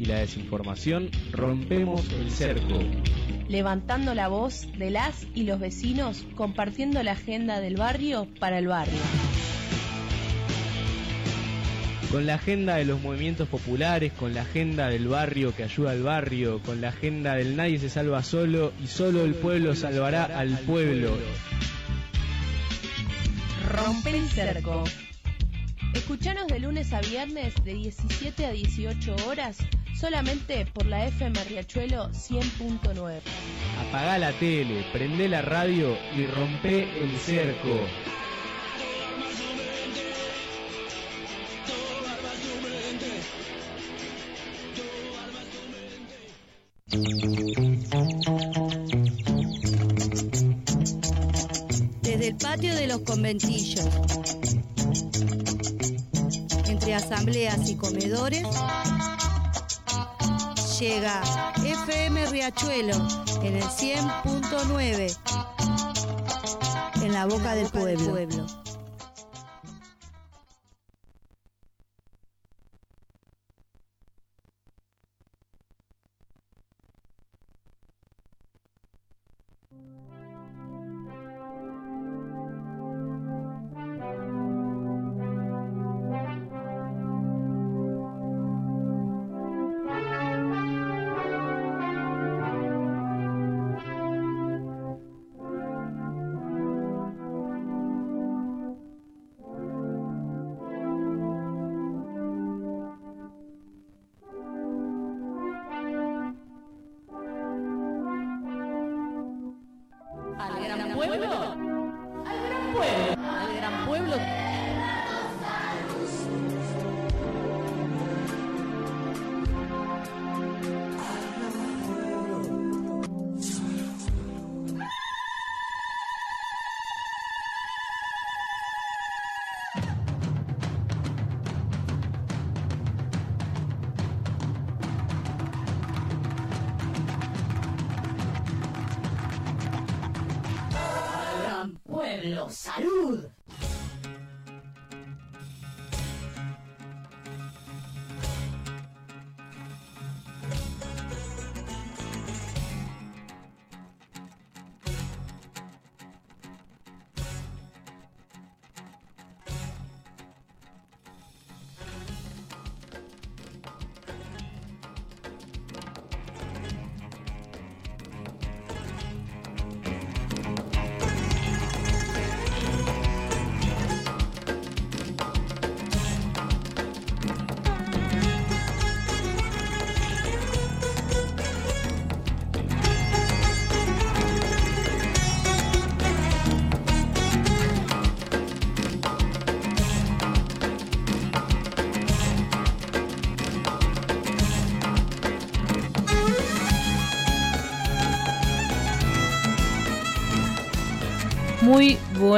y la desinformación, rompemos el cerco. Levantando la voz de las y los vecinos, compartiendo la agenda del barrio para el barrio. Con la agenda de los movimientos populares, con la agenda del barrio que ayuda al barrio, con la agenda del nadie se salva solo y solo el pueblo salvará al pueblo. Rompe el cerco. Escuchanos de lunes a viernes de 17 a 18 horas solamente por la FM Riachuelo 100.9. Apagá la tele, prende la radio y rompe el cerco. Desde el patio de los conventillos, entre asambleas y comedores, llega FM Riachuelo en el 100.9, en la boca del pueblo.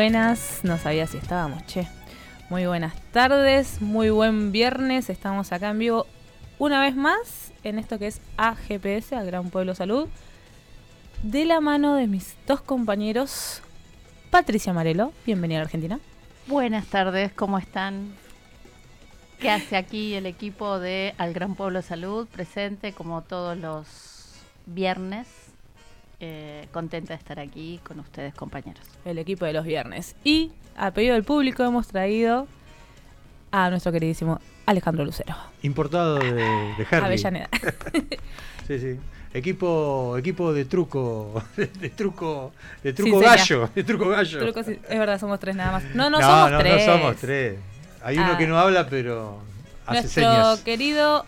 Buenas, no sabía si estábamos, che. Muy buenas tardes, muy buen viernes. Estamos acá en vivo una vez más en esto que es AGPS, al Gran Pueblo Salud, de la mano de mis dos compañeros, Patricia Marelo, bienvenida a Argentina. Buenas tardes, ¿cómo están? ¿Qué hace aquí el equipo de Al Gran Pueblo Salud presente como todos los viernes? Eh, contenta de estar aquí con ustedes, compañeros. El equipo de los viernes. Y a pedido del público hemos traído a nuestro queridísimo Alejandro Lucero. Importado de, de Harley. Avellaneda. Sí, sí. Equipo, equipo de truco, de truco, de truco gallo, de truco gallo. Truco, sí, es verdad, somos tres nada más. No, no, somos no, tres. no somos tres. Hay uno Ah. que no habla, pero hace Nuestro señas. querido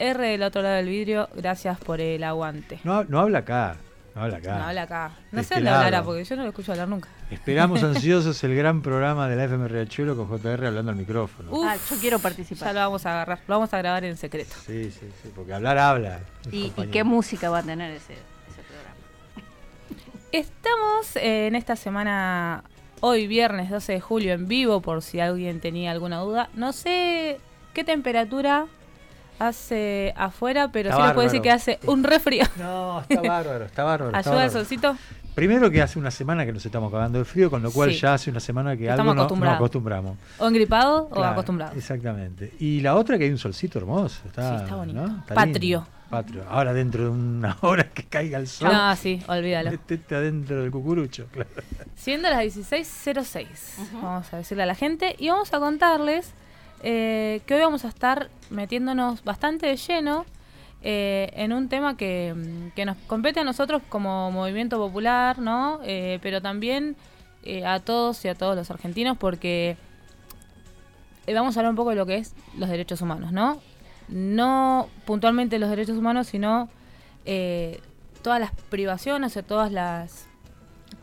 JR del otro lado del vidrio, gracias por el aguante. No, no habla acá, no habla acá. No habla acá. No sé este dónde hablará, porque yo no lo escucho hablar nunca. Esperamos ansiosos el gran programa de la FM Riachuelo con JR hablando al micrófono. Uf, Ah, yo quiero Ya participar. lo vamos a agarrar, lo vamos a grabar en secreto. Sí, sí, sí, porque hablar habla. ¿Y, qué música va a tener ese, ese programa? Estamos eh, en esta semana, hoy viernes 12 de julio, en vivo, por si alguien tenía alguna duda. No sé qué temperatura hace afuera, pero Está sí les puedo decir que hace un refrío. No, está bárbaro, está bárbaro. está ¿Ayuda el solcito? Primero que hace una semana que nos estamos cagando de frío, con lo cual Sí. ya hace una semana que Estamos algo no, no acostumbrados. acostumbramos. ¿O engripado o acostumbrado? Exactamente. Y la otra que hay un solcito hermoso. Está, Sí, está bonito. ¿no? Está Patrio. lindo. Patrio. Ahora dentro de una hora que caiga el sol. No, sí, olvídalo. Metete adentro del cucurucho, claro. Siendo las 16.06, vamos a decirle a la gente y vamos a contarles eh, que hoy vamos a estar metiéndonos bastante de lleno eh, en un tema que, mm, que nos compete a nosotros como movimiento popular, ¿no? Eh, pero también a todos y a todos los argentinos porque vamos a hablar un poco de lo que es los derechos humanos, ¿no? No puntualmente los derechos humanos, sino todas las privaciones o todas las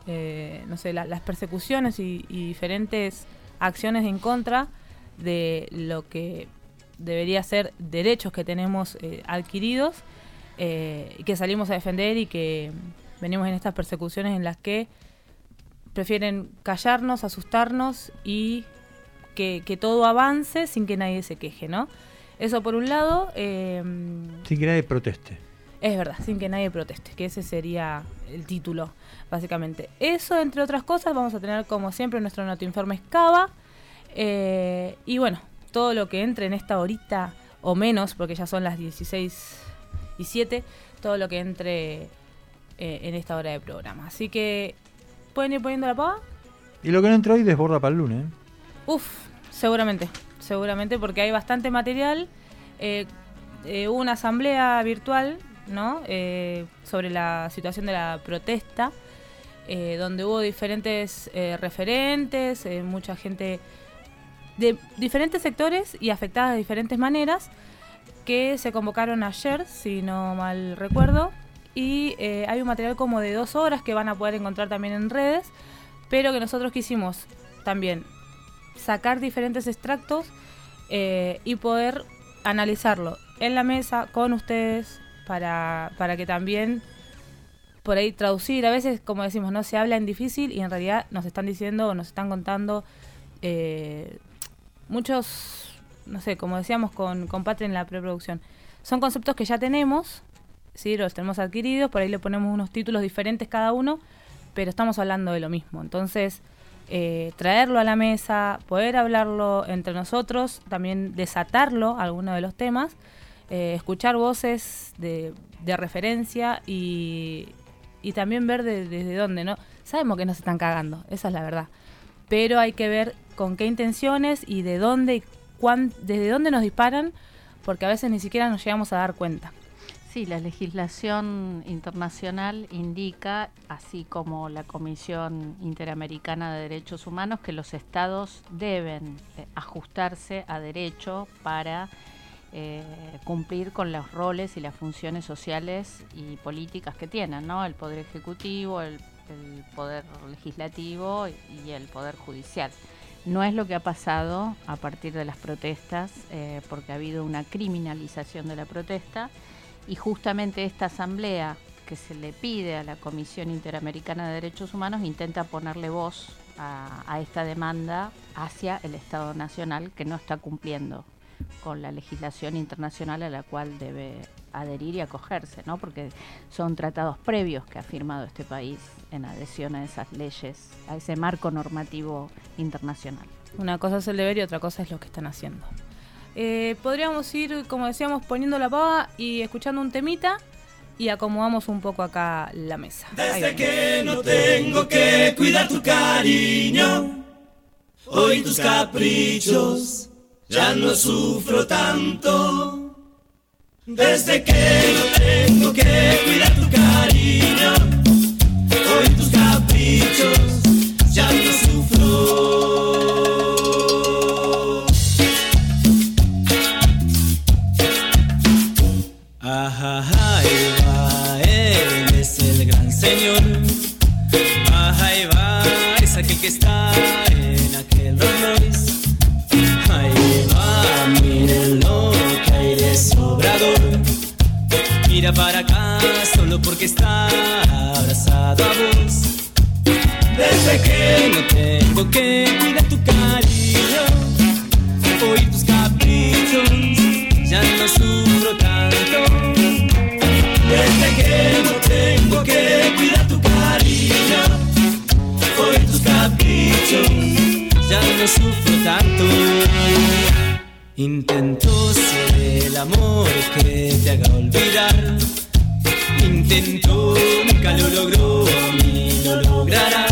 no sé, la- las persecuciones y diferentes acciones en contra de lo que debería ser derechos que tenemos eh, adquiridos eh, y que salimos a defender y que venimos en estas persecuciones en las que prefieren callarnos, asustarnos y que, que todo avance sin que nadie se queje, ¿no? Eso por un lado. eh, Sin que nadie proteste. es verdad, sin que nadie proteste, que ese sería el título, básicamente. Eso, entre otras cosas, vamos a tener como siempre nuestro notoinforme Escava. Eh, y bueno, todo lo que entre en esta horita o menos, porque ya son las 16 y 7, todo lo que entre eh, en esta hora de programa. Así que, ¿pueden ir poniendo la pava? Y lo que no entra hoy desborda para el lunes. ¿eh? Uf, seguramente, seguramente, porque hay bastante material. Eh, eh, hubo una asamblea virtual, ¿no? Sobre la situación de la protesta, donde hubo diferentes referentes, mucha gente de diferentes sectores y afectadas de diferentes maneras, que se convocaron ayer, si no mal recuerdo, y eh, hay un material como de dos horas que van a poder encontrar también en redes, pero que nosotros quisimos también sacar diferentes extractos eh, y poder analizarlo en la mesa con ustedes para, para que también por ahí traducir. A veces, como decimos, no se habla en difícil y en realidad nos están diciendo o nos están contando eh, muchos, no sé, como decíamos con, con en la preproducción, son conceptos que ya tenemos, ¿sí? los tenemos adquiridos, por ahí le ponemos unos títulos diferentes cada uno, pero estamos hablando de lo mismo. Entonces, eh, traerlo a la mesa, poder hablarlo entre nosotros, también desatarlo, algunos de los temas, eh, escuchar voces de, de referencia y, y también ver de- desde dónde, ¿no? Sabemos que nos están cagando, esa es la verdad. Pero hay que ver con qué intenciones y de dónde cuán- desde dónde nos disparan, porque a veces ni siquiera nos llegamos a dar cuenta. Sí, la legislación internacional indica, así como la Comisión Interamericana de Derechos Humanos, que los estados deben eh, ajustarse a derecho para eh, cumplir con los roles y las funciones sociales y políticas que tienen, ¿no? El Poder Ejecutivo, el Poder Legislativo y el Poder Judicial. No es lo que ha pasado a partir de las protestas, eh, porque ha habido una criminalización de la protesta y justamente esta asamblea que se le pide a la Comisión Interamericana de Derechos Humanos intenta ponerle voz a, a esta demanda hacia el Estado Nacional que no está cumpliendo con la legislación internacional a la cual debe adherir y acogerse, ¿no? Porque son tratados previos que ha firmado este país en adhesión a esas leyes, a ese marco normativo internacional. Una cosa es el deber y otra cosa es lo que están haciendo. Eh, podríamos ir, como decíamos, poniendo la pava y escuchando un temita y acomodamos un poco acá la mesa. Desde que no tengo que cuidar tu cariño, hoy tus caprichos ya no sufro tanto. Desde que no tengo que cuidar tu cariño, hoy tus caprichos ya no sufro. Mira para acá solo porque está abrazado a vos. Desde que no tengo que cuidar tu cariño, oír tus caprichos, ya no sufro tanto. Desde que no tengo que cuidar tu cariño, oír tus caprichos, ya no sufro tanto. Intento ser el amor que te haga olvidar. Intento, nunca lo logró ni lo logrará.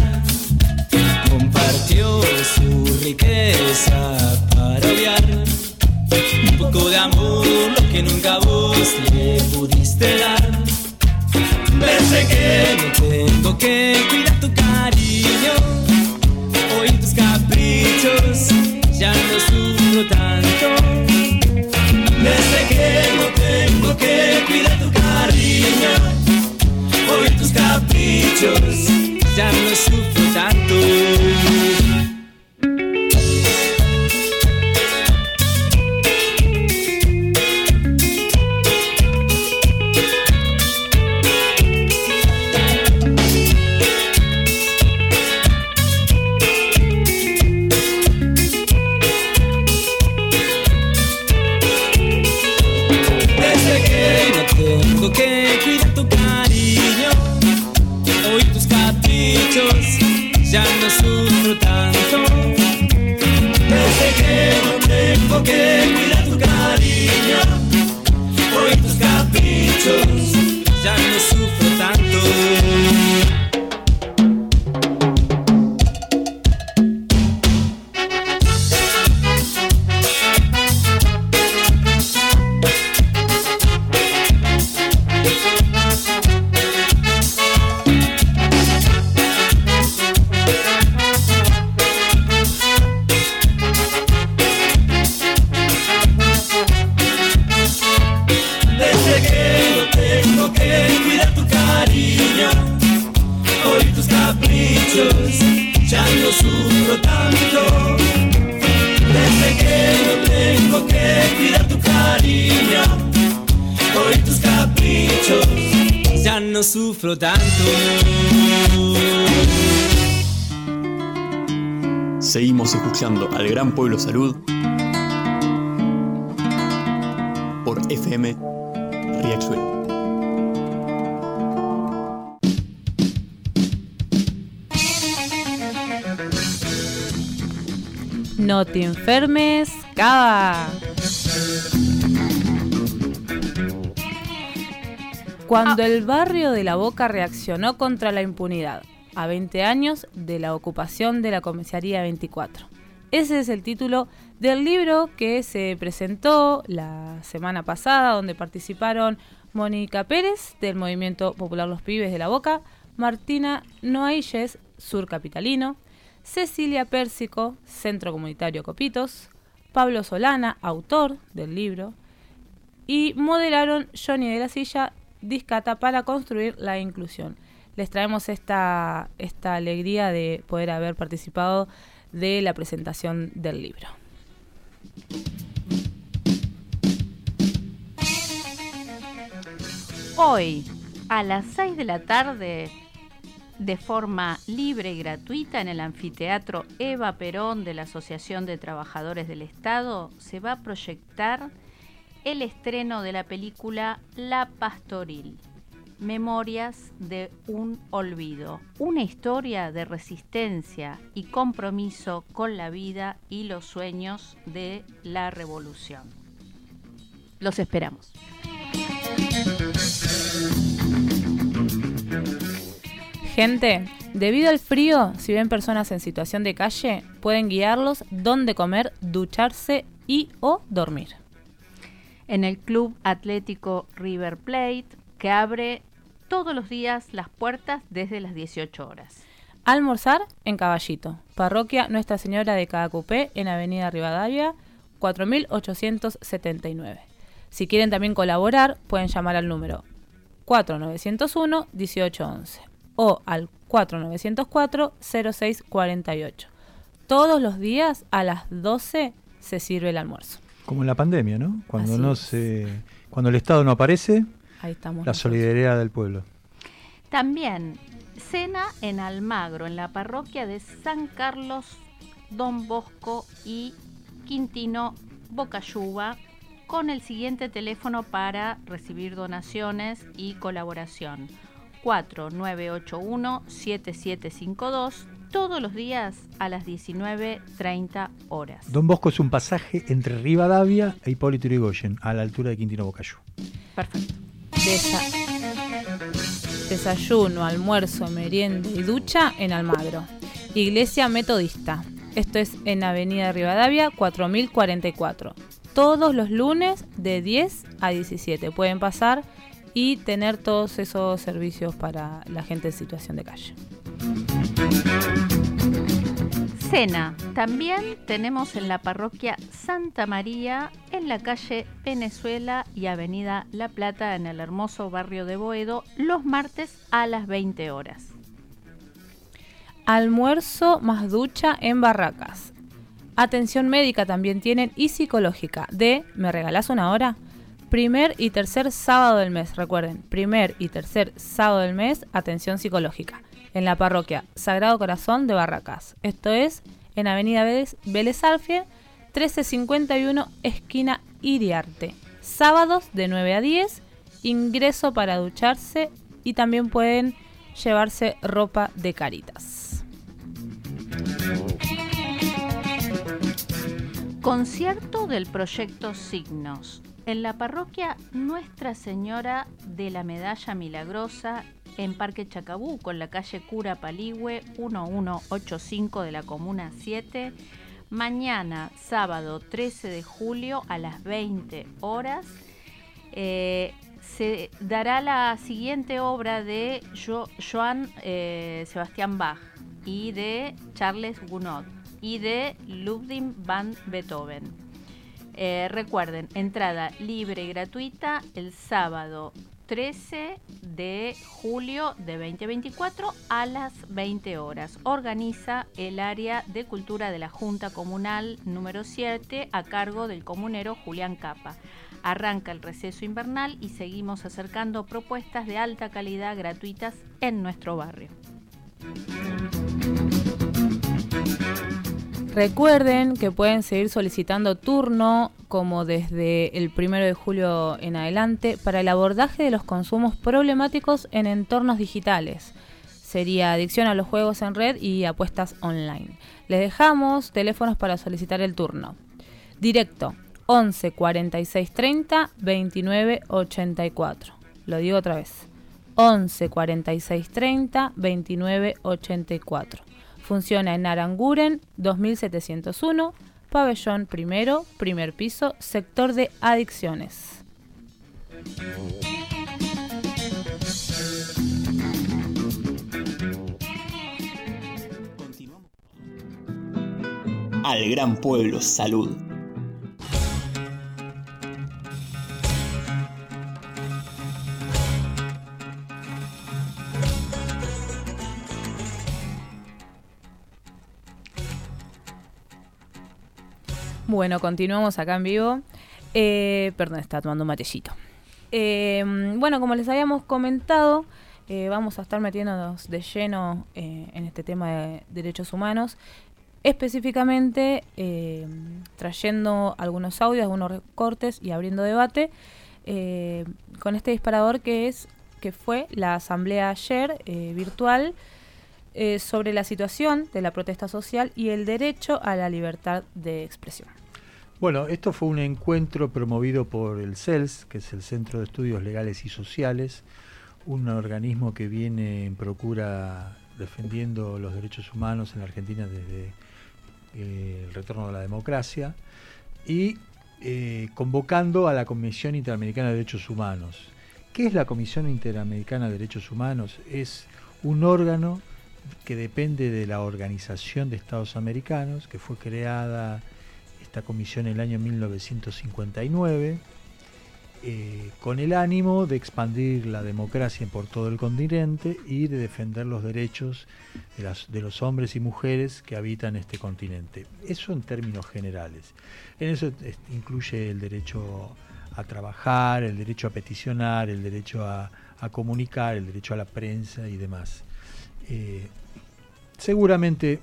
Compartió su riqueza para obviar un poco de amor, lo que nunca vos le pudiste dar. Desde que no tengo que cuidar tu cariño, cuidar tu cariño, hoy tus caprichos ya no sufro tanto. Al Gran Pueblo Salud por FM Riachuelo. No te enfermes, cava. Cuando el barrio de La Boca reaccionó contra la impunidad, a 20 años de la ocupación de la comisaría 24. Ese es el título del libro que se presentó la semana pasada, donde participaron Mónica Pérez, del Movimiento Popular Los Pibes de La Boca, Martina Noailles, Sur Capitalino, Cecilia Pérsico, Centro Comunitario Copitos, Pablo Solana, autor del libro, y moderaron Johnny de la Silla, Discata para construir la inclusión. Les traemos esta, esta alegría de poder haber participado de la presentación del libro. Hoy, a las 6 de la tarde, de forma libre y gratuita en el anfiteatro Eva Perón de la Asociación de Trabajadores del Estado, se va a proyectar el estreno de la película La Pastoril, Memorias de un Olvido, una historia de resistencia y compromiso con la vida y los sueños de la revolución. Los esperamos. Gente, debido al frío, si ven personas en situación de calle, pueden guiarlos dónde comer, ducharse y o dormir. En el Club Atlético River Plate, que abre todos los días las puertas desde las 18 horas. Almorzar en Caballito, Parroquia Nuestra Señora de Cadacupé, en Avenida Rivadavia, 4879. Si quieren también colaborar, pueden llamar al número 4901-1811 o al 4904-0648. Todos los días a las 12 se sirve el almuerzo. Como en la pandemia, ¿no? Cuando Así no se, cuando el Estado no aparece, Ahí estamos. la nosotros. solidaridad del pueblo. También cena en Almagro, en la parroquia de San Carlos, Don Bosco y Quintino Bocayuba, con el siguiente teléfono para recibir donaciones y colaboración. 4981-7752, todos los días a las 19.30 horas. Don Bosco es un pasaje entre Rivadavia e Hipólito Yrigoyen, a la altura de Quintino Bocayú. Perfecto. Desa- desayuno, almuerzo, merienda y ducha en Almagro. Iglesia Metodista. Esto es en Avenida Rivadavia 4044. Todos los lunes de 10 a 17. Pueden pasar y tener todos esos servicios para la gente en situación de calle. Cena. También tenemos en la parroquia Santa María, en la calle Venezuela y Avenida La Plata, en el hermoso barrio de Boedo, los martes a las 20 horas. Almuerzo más ducha en Barracas. Atención médica también tienen y psicológica de ¿Me regalás una hora? Primer y tercer sábado del mes, recuerden, primer y tercer sábado del mes, atención psicológica, en la parroquia Sagrado Corazón de Barracas. Esto es en Avenida Vélez, Vélez Arfiel, 1351, esquina Iriarte. Sábados de 9 a 10, ingreso para ducharse y también pueden llevarse ropa de caritas. Concierto del proyecto Signos. En la parroquia Nuestra Señora de la Medalla Milagrosa, en Parque Chacabuco, en la calle Cura Paligüe 1185 de la Comuna 7. Mañana, sábado 13 de julio a las 20 horas, eh, se dará la siguiente obra de Jo- Johann eh, Sebastián Bach y de Charles Gounod y de Ludwig van Beethoven. Eh, recuerden, entrada libre y gratuita el sábado 13 de julio de 2024 a las 20 horas. Organiza el área de cultura de la Junta Comunal número 7 a cargo del comunero Julián Capa. Arranca el receso invernal y seguimos acercando propuestas de alta calidad gratuitas en nuestro barrio. Recuerden que pueden seguir solicitando turno como desde el 1 de julio en adelante para el abordaje de los consumos problemáticos en entornos digitales. Sería adicción a los juegos en red y apuestas online. Les dejamos teléfonos para solicitar el turno. Directo 11 46 30 29 84. Lo digo otra vez. 11 46 30 29 84. Funciona en Aranguren 2701, pabellón primero, primer piso, sector de adicciones. Al gran pueblo, salud. Bueno, continuamos acá en vivo. Eh, perdón, estaba tomando un matecito. Eh, bueno, como les habíamos comentado, eh, vamos a estar metiéndonos de lleno en este tema de derechos humanos, específicamente trayendo algunos audios, algunos recortes y abriendo debate con este disparador que es que fue la asamblea ayer virtual sobre la situación de la protesta social y el derecho a la libertad de expresión. Bueno, esto fue un encuentro promovido por el CELS, que es el Centro de Estudios Legales y Sociales, un organismo que viene en procura defendiendo los derechos humanos en la Argentina desde eh, el retorno de la democracia y eh, convocando a la Comisión Interamericana de Derechos Humanos. ¿Qué es la Comisión Interamericana de Derechos Humanos? Es un órgano que depende de la Organización de Estados Americanos, que fue creada esta comisión en el año 1959, eh, con el ánimo de expandir la democracia por todo el continente y de defender los derechos de, los hombres y mujeres que habitan este continente. Eso en términos generales. En eso es- incluye el derecho a trabajar, el derecho a peticionar, el derecho a, a comunicar, el derecho a la prensa y demás. Eh, seguramente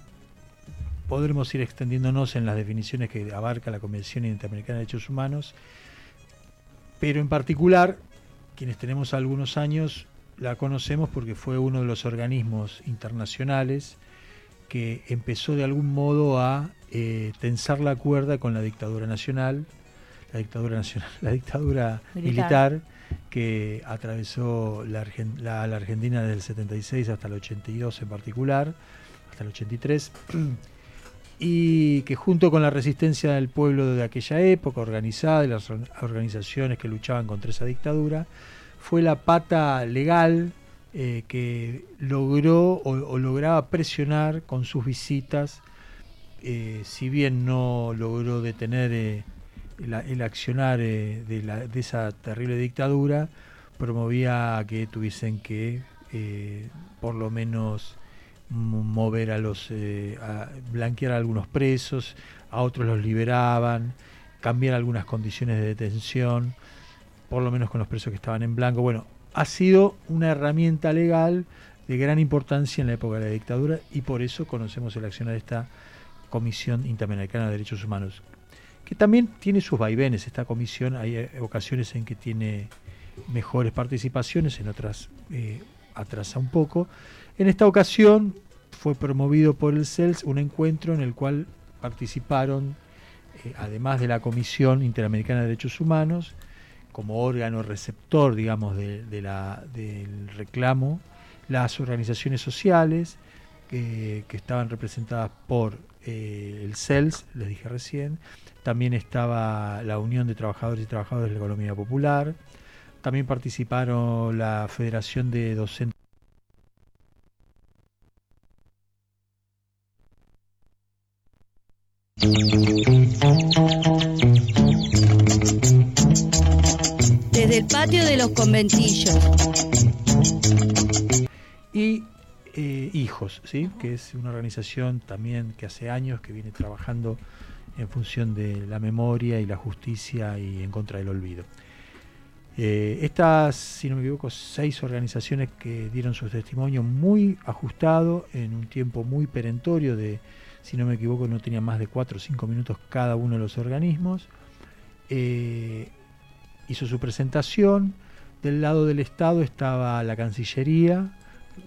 podremos ir extendiéndonos en las definiciones que abarca la Convención Interamericana de Derechos Humanos, pero en particular, quienes tenemos algunos años, la conocemos porque fue uno de los organismos internacionales que empezó de algún modo a eh, tensar la cuerda con la dictadura nacional, la dictadura nacional, la dictadura militar, que atravesó la, la, la Argentina desde el 76 hasta el 82 en particular, hasta el 83 y que junto con la resistencia del pueblo de aquella época, organizada, y las organizaciones que luchaban contra esa dictadura, fue la pata legal eh, que logró o, lograba presionar con sus visitas, eh, si bien no logró detener eh, el accionar de, de, esa terrible dictadura, promovía que tuviesen que por lo menos mover a los, eh, a blanquear a algunos presos, a otros los liberaban, cambiar algunas condiciones de detención, por lo menos con los presos que estaban en blanco. Bueno, ha sido una herramienta legal de gran importancia en la época de la dictadura y por eso conocemos el accionar de esta Comisión Interamericana de Derechos Humanos, que también tiene sus vaivenes. Esta comisión hay eh, ocasiones en que tiene mejores participaciones, en otras eh, atrasa un poco. En esta ocasión fue promovido por el CELS un encuentro en el cual participaron, eh, además de la Comisión Interamericana de Derechos Humanos, como órgano receptor, digamos, de, la, del reclamo, las organizaciones sociales que estaban representadas por eh, el CELS, les dije recién, también estaba la Unión de Trabajadores y Trabajadoras de la Economía Popular, también participaron la Federación de Docentes patio de los conventillos. Y eh, Hijos, ¿sí? que es una organización también que hace años que viene trabajando en función de la memoria y la justicia y en contra del olvido. Eh, estas, si no me equivoco, seis organizaciones que dieron su testimonio muy ajustado en un tiempo muy perentorio de si no me equivoco, no tenía más de 4 o 5 minutos cada uno de los organismos. Eh, hizo su presentación. Del lado del Estado estaba la Cancillería,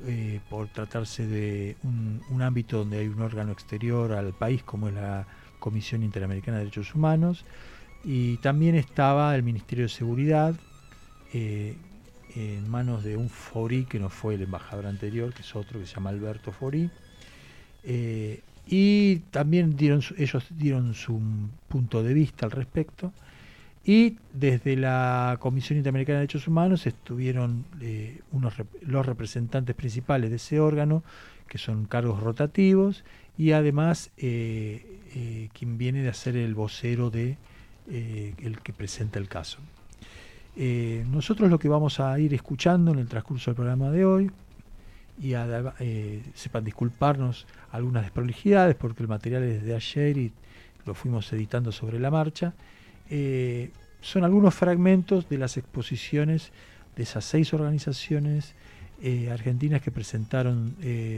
eh, por tratarse de un, ámbito donde hay un órgano exterior al país, como es la Comisión Interamericana de Derechos Humanos. Y también estaba el Ministerio de Seguridad, eh, en manos de un Fori, que no fue el embajador anterior, que es otro que se llama Alberto Fori. Y también ellos dieron su punto de vista al respecto. Y desde la Comisión Interamericana de Derechos Humanos estuvieron eh, unos, los representantes principales de ese órgano, que son cargos rotativos, y además eh, eh, quien viene de hacer el vocero de el que presenta el caso. nosotros lo que vamos a ir escuchando en el transcurso del programa de hoy y eh, sepan disculparnos algunas desprolijidades porque el material es de ayer y lo fuimos editando sobre la marcha. Eh, son algunos fragmentos de las exposiciones de esas seis organizaciones eh, argentinas que presentaron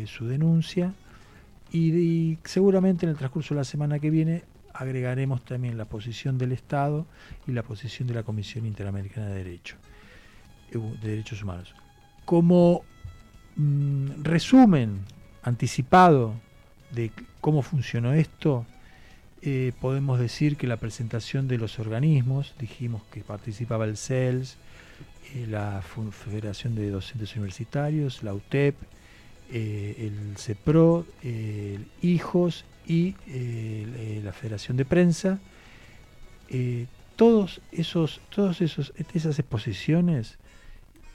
su denuncia y, seguramente en el transcurso de la semana que viene agregaremos también la posición del Estado y la posición de la Comisión Interamericana de, Derecho, de Derechos Humanos. Como Mm, resumen anticipado de cómo funcionó esto, eh, podemos decir que la presentación de los organismos, dijimos que participaba el CELS, eh, la Federación de Docentes Universitarios, la UTEP, eh, el CEPRO, HIJOS y la Federación de Prensa. todos esos, todos esos, esas exposiciones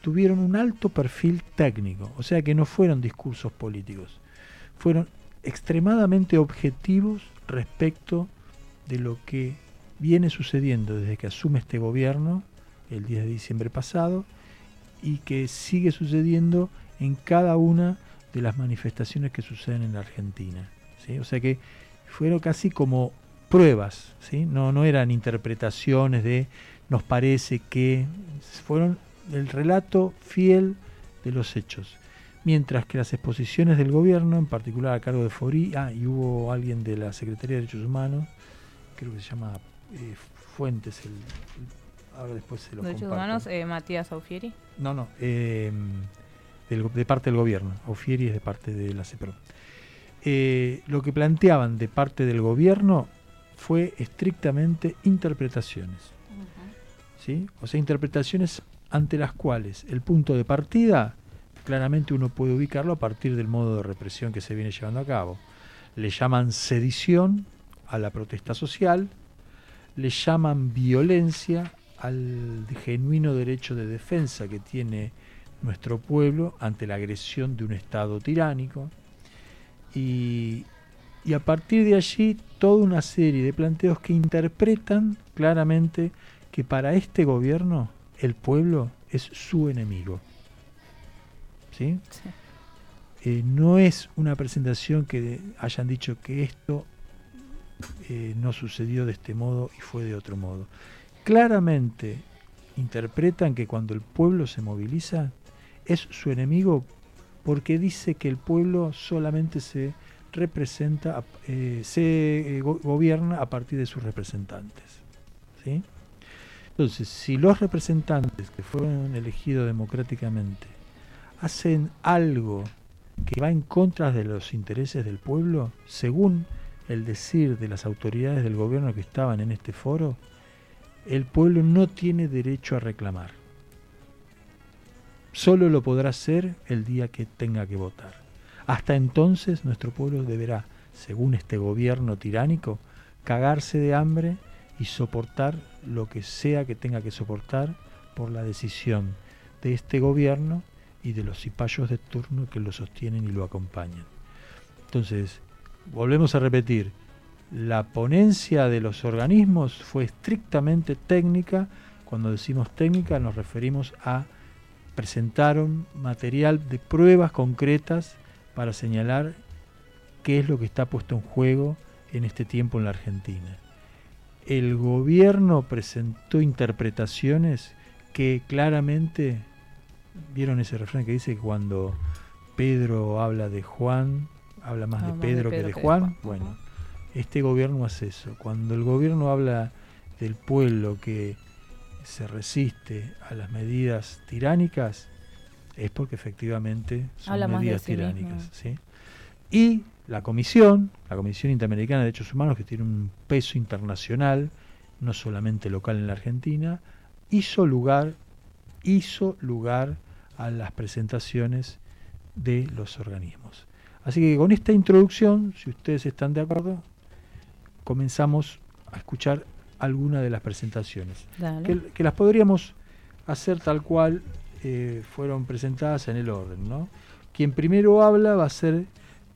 tuvieron un alto perfil técnico, o sea que no fueron discursos políticos, fueron extremadamente objetivos respecto de lo que viene sucediendo desde que asume este gobierno el 10 de diciembre pasado y que sigue sucediendo en cada una de las manifestaciones que suceden en la Argentina. ¿sí? O sea que fueron casi como pruebas, ¿sí? no, no eran interpretaciones de nos parece que fueron el relato fiel de los hechos. Mientras que las exposiciones del gobierno, en particular a cargo de Fori, ah, y hubo alguien de la Secretaría de Derechos Humanos, creo que se llama eh, Fuentes, el, ahora después se lo ¿Derechos Humanos, eh, Matías Aufieri? No, no, em, de parte del gobierno. Aufieri es de parte de la CEPRO. eh, lo que planteaban de parte del gobierno fue estrictamente interpretaciones. ¿sí? O sea, interpretaciones ante las cuales el punto de partida claramente uno puede ubicarlo a partir del modo de represión que se viene llevando a cabo. Le llaman sedición a la protesta social, le llaman violencia al genuino derecho de defensa que tiene nuestro pueblo ante la agresión de un Estado tiránico. Y, a partir de allí toda una serie de planteos que interpretan claramente que para este gobierno el pueblo es su enemigo. ¿Sí? Eh, no es una presentación que hayan dicho que esto eh, no sucedió de este modo y fue de otro modo. Claramente interpretan que cuando el pueblo se moviliza es su enemigo porque dice que el pueblo solamente se representa, eh, se gobierna a partir de sus representantes. ¿sí? Entonces, si los representantes que fueron elegidos democráticamente hacen algo que va en contra de los intereses del pueblo, según el decir de las autoridades del gobierno que estaban en este foro, el pueblo no tiene derecho a reclamar. Solo lo podrá hacer el día que tenga que votar. Hasta entonces nuestro pueblo deberá, según este gobierno tiránico, cagarse de hambre y soportar lo que sea que tenga que soportar por la decisión de este gobierno y de los cipayos de turno que lo sostienen y lo acompañan. Entonces, volvemos a repetir, la ponencia de los organismos fue estrictamente técnica. Cuando decimos técnica nos referimos a presentaron material de pruebas concretas para señalar qué es lo que está puesto en juego en este tiempo en la Argentina el gobierno presentó interpretaciones que claramente, vieron ese refrán que dice que cuando Pedro habla de Juan, habla más de, Pedro que de Juan. Bueno, este gobierno hace eso. Cuando el gobierno habla del pueblo que se resiste a las medidas tiránicas, es porque efectivamente son medidas tiránicas. ¿sí? Y la Comisión, la Comisión Interamericana de Derechos Humanos, que tiene un peso internacional, no solamente local en la Argentina, hizo lugar, hizo lugar a las presentaciones de los organismos. Así que con esta introducción, si ustedes están de acuerdo, comenzamos a escuchar algunas de las presentaciones, que, las podríamos hacer tal cual eh, fueron presentadas en el orden. ¿no? Quien primero habla va a ser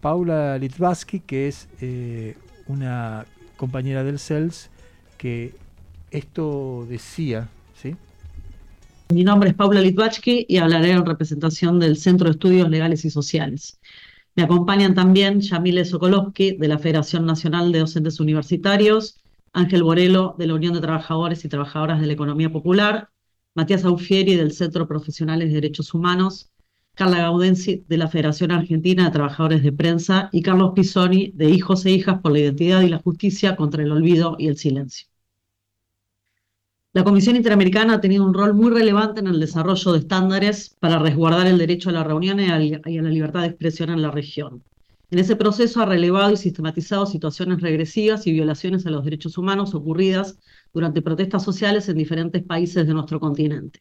Paula Litvaski, que es eh, una compañera del CELS, que esto decía. Mi nombre es Paula Litvatsky y hablaré en representación del Centro de Estudios Legales y Sociales. Me acompañan también Yamile Sokolovsky, de la Federación Nacional de Docentes Universitarios, Ángel Borelo, de la Unión de Trabajadores y Trabajadoras de la Economía Popular, Matías Aufieri, del Centro Profesionales de Derechos Humanos, Carla Gaudensi, de la Federación Argentina de Trabajadores de Prensa, y Carlos Pisoni, de Hijos e Hijas por la Identidad y la Justicia contra el Olvido y el Silencio. La Comisión Interamericana ha tenido un rol muy relevante en el desarrollo de estándares para resguardar el derecho a la reunión y a la libertad de expresión en la región. En ese proceso ha relevado y sistematizado situaciones regresivas y violaciones a los derechos humanos ocurridas durante protestas sociales en diferentes países de nuestro continente.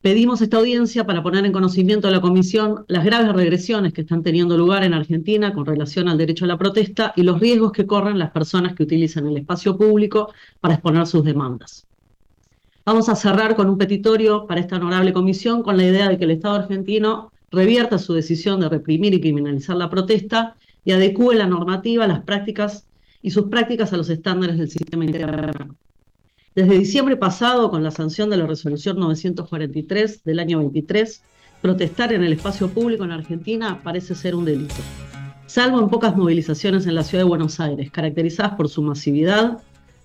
Pedimos esta audiencia para poner en conocimiento a la Comisión las graves regresiones que están teniendo lugar en Argentina con relación al derecho a la protesta y los riesgos que corren las personas que utilizan el espacio público para exponer sus demandas. Vamos a cerrar con un petitorio para esta honorable comisión con la idea de que el Estado argentino revierta su decisión de reprimir y criminalizar la protesta y adecue la normativa, las prácticas y sus prácticas a los estándares del sistema interamericano. Desde diciembre pasado, con la sanción de la resolución 943 del año 23, protestar en el espacio público en Argentina parece ser un delito. Salvo en pocas movilizaciones en la ciudad de Buenos Aires, caracterizadas por su masividad,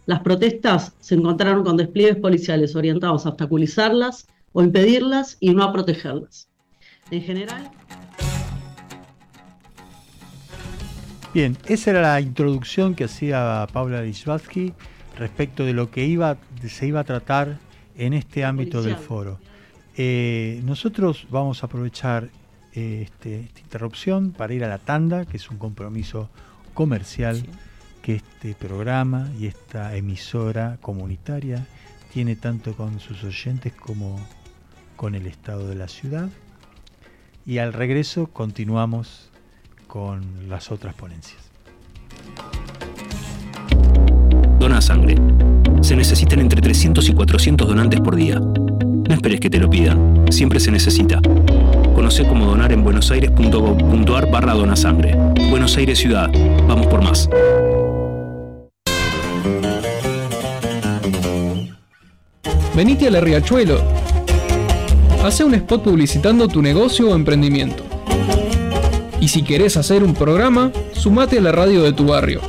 las protestas se encontraron con despliegues policiales orientados a obstaculizarlas o impedirlas y no a protegerlas. En general... Bien, esa era la introducción que hacía Paula Lishvatsky respecto de lo que iba, se iba a tratar en este ámbito del foro. Eh, nosotros vamos a aprovechar eh, este, esta interrupción para ir a la tanda, que es un compromiso comercial que este programa y esta emisora comunitaria tiene tanto con sus oyentes como con el estado de la ciudad. Y al regreso continuamos con las otras ponencias. Dona sangre. Se necesitan entre 300 y 400 donantes por día. No esperes que te lo pidan, siempre se necesita. Conoce cómo donar en buenosaires.gov.ar barra donasangre. Buenos Aires Ciudad. Vamos por más. Venite a la Riachuelo. Hace un spot publicitando tu negocio o emprendimiento. Y si querés hacer un programa, sumate a la radio de tu barrio.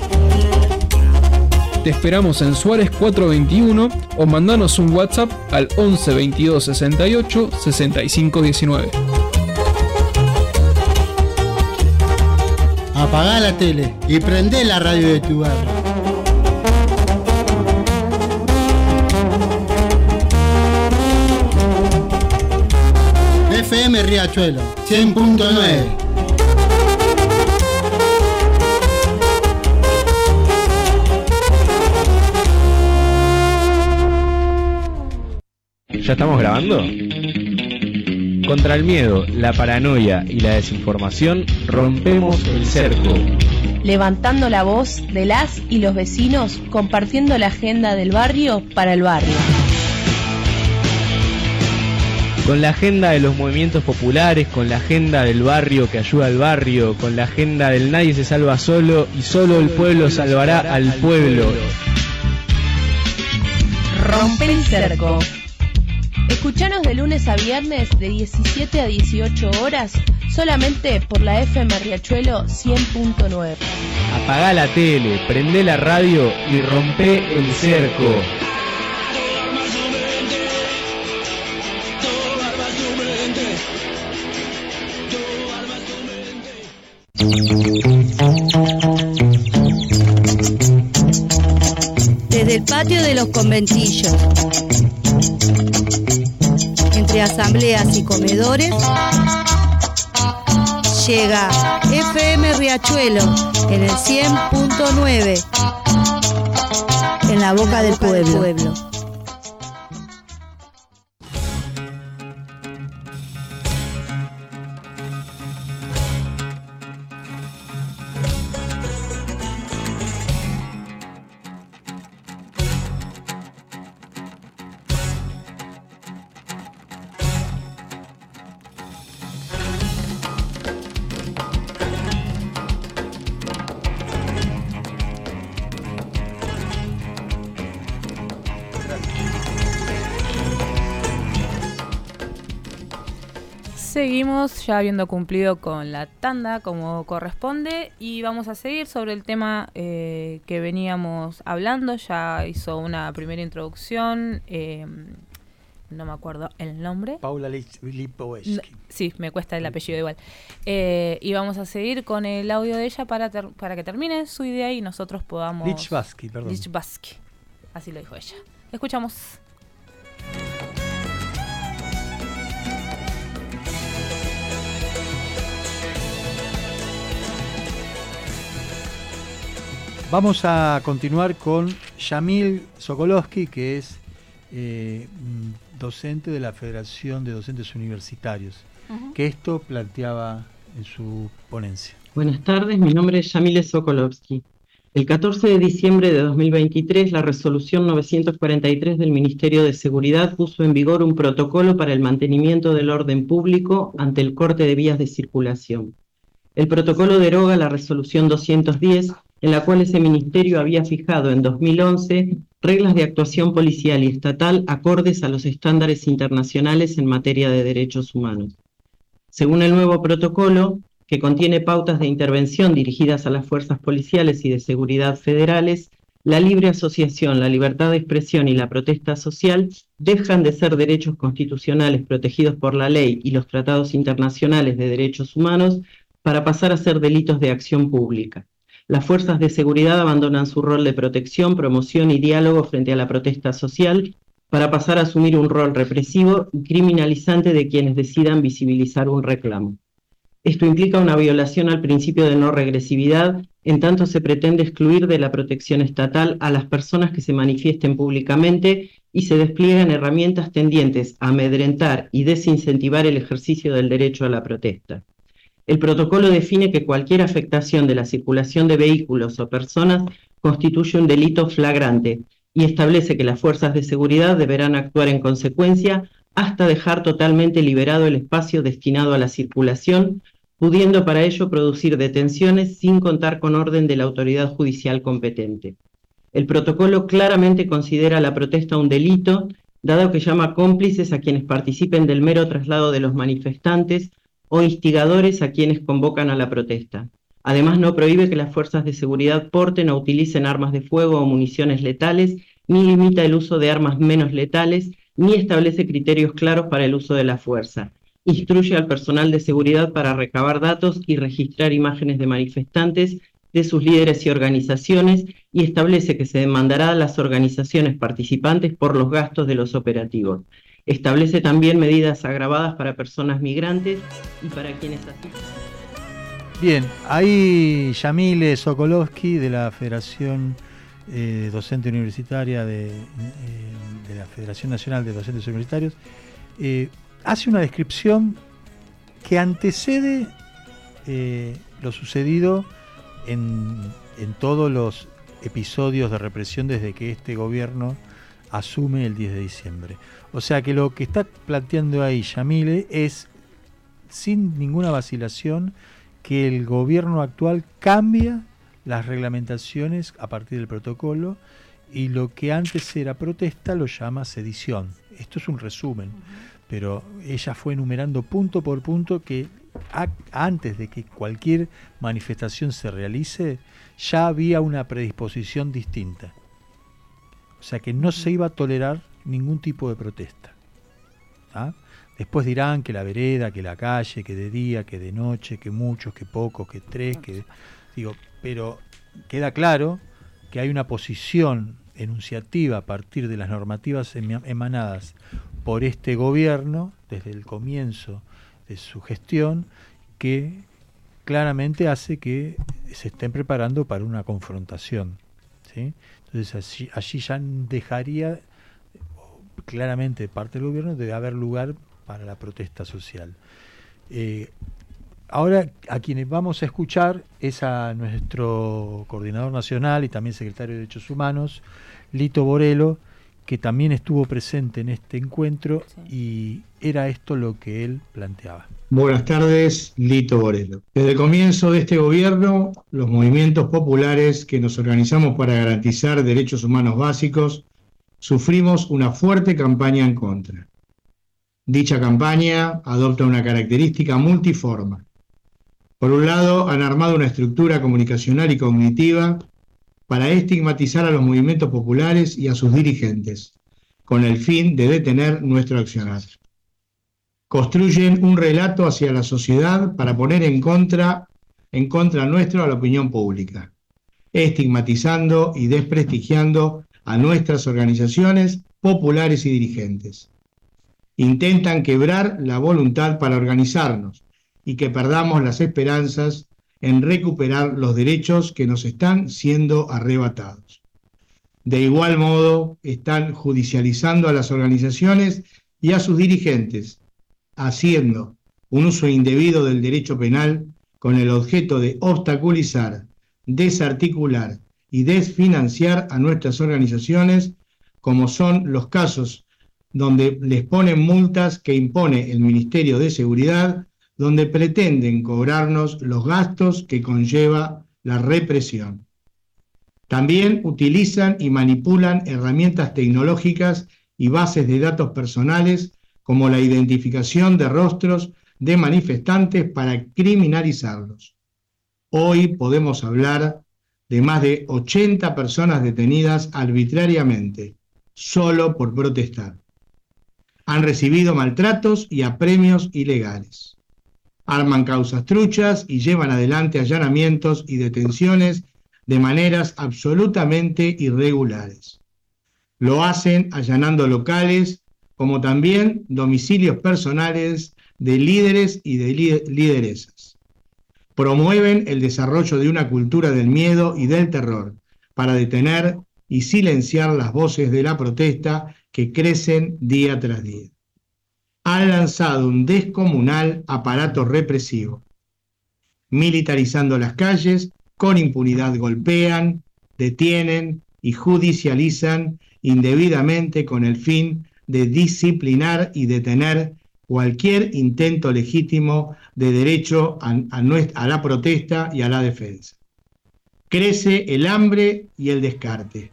Te esperamos en Suárez 421 o mandanos un WhatsApp al 11 22 68 65 19. Apagá la tele y prende la radio de tu barrio. FM Riachuelo 100.9 ¿Ya estamos grabando? Contra el miedo, la paranoia y la desinformación, rompemos el cerco. Levantando la voz de las y los vecinos, compartiendo la agenda del barrio para el barrio. Con la agenda de los movimientos populares, con la agenda del barrio que ayuda al barrio, con la agenda del nadie se salva solo y solo el pueblo salvará al pueblo. Rompe el cerco. Escuchanos de lunes a viernes de 17 a 18 horas solamente por la FM Riachuelo 100.9. Apagá la tele, prende la radio y rompe el cerco. Desde el patio de los conventillos, asambleas y comedores, llega FM Riachuelo en el 100.9, en la boca del pueblo. Seguimos ya habiendo cumplido con la tanda como corresponde y vamos a seguir sobre el tema eh, que veníamos hablando. Ya hizo una primera introducción, eh, no me acuerdo el nombre. Paula Lipovetsky. No, sí, me cuesta el apellido igual. Eh, y vamos a seguir con el audio de ella para, ter- para que termine su idea y nosotros podamos... Lichbasky, perdón. Lichbasky, así lo dijo ella. Escuchamos. Vamos a continuar con Yamil Sokolowski, que es eh, docente de la Federación de Docentes Universitarios, que esto planteaba en su ponencia. Buenas tardes, mi nombre es Yamile Sokolovsky. El 14 de diciembre de 2023, la resolución 943 del Ministerio de Seguridad puso en vigor un protocolo para el mantenimiento del orden público ante el corte de vías de circulación. El protocolo deroga la resolución 210, en la cual ese ministerio había fijado en 2011 reglas de actuación policial y estatal acordes a los estándares internacionales en materia de derechos humanos. Según el nuevo protocolo, que contiene pautas de intervención dirigidas a las fuerzas policiales y de seguridad federales, la libre asociación, la libertad de expresión y la protesta social dejan de ser derechos constitucionales protegidos por la ley y los tratados internacionales de derechos humanos para pasar a ser delitos de acción pública. Las fuerzas de seguridad abandonan su rol de protección, promoción y diálogo frente a la protesta social para pasar a asumir un rol represivo y criminalizante de quienes decidan visibilizar un reclamo. Esto implica una violación al principio de no regresividad, en tanto se pretende excluir de la protección estatal a las personas que se manifiesten públicamente y se despliegan herramientas tendientes a amedrentar y desincentivar el ejercicio del derecho a la protesta. El protocolo define que cualquier afectación de la circulación de vehículos o personas constituye un delito flagrante y establece que las fuerzas de seguridad deberán actuar en consecuencia hasta dejar totalmente liberado el espacio destinado a la circulación, pudiendo para ello producir detenciones sin contar con orden de la autoridad judicial competente. El protocolo claramente considera la protesta un delito, dado que llama cómplices a quienes participen del mero traslado de los manifestantes o instigadores a quienes convocan a la protesta. Además, no prohíbe que las fuerzas de seguridad porten o utilicen armas de fuego o municiones letales, ni limita el uso de armas menos letales, ni establece criterios claros para el uso de la fuerza. Instruye al personal de seguridad para recabar datos y registrar imágenes de manifestantes, de sus líderes y organizaciones, y establece que se demandará a las organizaciones participantes por los gastos de los operativos. Establece también medidas agravadas para personas migrantes y para quienes asisten. Bien, ahí Yamile Sokolowski de la Federación eh, Docente Universitaria de, eh, de, la Federación Nacional de Docentes Universitarios eh, hace una descripción que antecede lo sucedido en, en todos los episodios de represión desde que este gobierno asume el 10 de diciembre. O sea que lo que está planteando ahí Yamile es, sin ninguna vacilación, que el gobierno actual cambia las reglamentaciones a partir del protocolo y lo que antes era protesta lo llama sedición. Esto es un resumen, pero ella fue enumerando punto por punto que a, antes de que cualquier manifestación se realice, ya había una predisposición distinta. O sea que no se iba a tolerar ningún tipo de protesta. ¿ah? Después dirán que la vereda, que la calle, que de día, que de noche, que muchos, que pocos, que tres, que digo, pero queda claro que hay una posición enunciativa a partir de las normativas emanadas por este gobierno desde el comienzo de su gestión que claramente hace que se estén preparando para una confrontación. ¿sí? Entonces allí, allí ya dejaría claramente parte del gobierno debe haber lugar para la protesta social. Eh, ahora a quienes vamos a escuchar es a nuestro coordinador nacional y también secretario de Derechos Humanos, Lito Borelo, que también estuvo presente en este encuentro y era esto lo que él planteaba. Buenas tardes, Lito Borelo. Desde el comienzo de este gobierno, los movimientos populares que nos organizamos para garantizar derechos humanos básicos sufrimos una fuerte campaña en contra. Dicha campaña adopta una característica multiforme. Por un lado, han armado una estructura comunicacional y cognitiva para estigmatizar a los movimientos populares y a sus dirigentes, con el fin de detener nuestro accionar. Construyen un relato hacia la sociedad para poner en contra, en contra nuestro a la opinión pública, estigmatizando y desprestigiando a nuestras organizaciones populares y dirigentes. Intentan quebrar la voluntad para organizarnos y que perdamos las esperanzas en recuperar los derechos que nos están siendo arrebatados. De igual modo, están judicializando a las organizaciones y a sus dirigentes, haciendo un uso indebido del derecho penal con el objeto de obstaculizar, desarticular y desfinanciar a nuestras organizaciones, como son los casos donde les ponen multas que impone el Ministerio de Seguridad, donde pretenden cobrarnos los gastos que conlleva la represión. También utilizan y manipulan herramientas tecnológicas y bases de datos personales como la identificación de rostros de manifestantes para criminalizarlos. Hoy podemos hablar de más de 80 personas detenidas arbitrariamente, solo por protestar. Han recibido maltratos y apremios ilegales. Arman causas truchas y llevan adelante allanamientos y detenciones de maneras absolutamente irregulares. Lo hacen allanando locales como también domicilios personales de líderes y de lideresas. Promueven el desarrollo de una cultura del miedo y del terror para detener y silenciar las voces de la protesta que crecen día tras día. Han lanzado un descomunal aparato represivo, militarizando las calles, con impunidad golpean, detienen y judicializan indebidamente con el fin de disciplinar y detener cualquier intento legítimo de derecho a, a, la protesta y a la defensa. Crece el hambre y el descarte.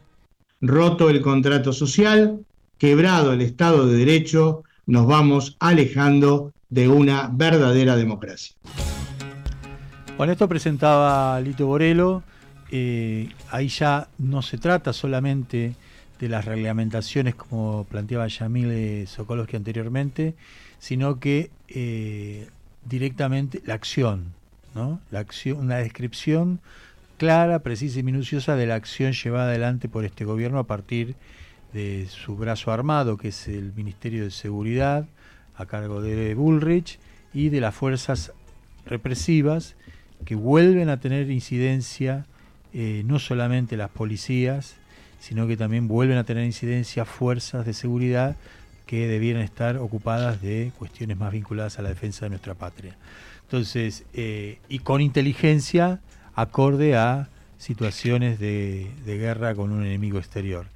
Roto el contrato social, quebrado el Estado de Derecho, nos vamos alejando de una verdadera democracia. Bueno, esto presentaba Lito Borelo. Eh, ahí ya no se trata solamente de las reglamentaciones como planteaba Yamil Sokolowski anteriormente, sino que eh, directamente la acción, ¿no? La acción, una descripción clara, precisa y minuciosa de la acción llevada adelante por este gobierno a partir de su brazo armado, que es el Ministerio de Seguridad, a cargo de Bullrich, y de las fuerzas represivas que vuelven a tener incidencia eh, no solamente las policías, sino que también vuelven a tener incidencia fuerzas de seguridad que debieran estar ocupadas de cuestiones más vinculadas a la defensa de nuestra patria. Entonces, eh, y con inteligencia acorde a situaciones de, guerra con un enemigo exterior.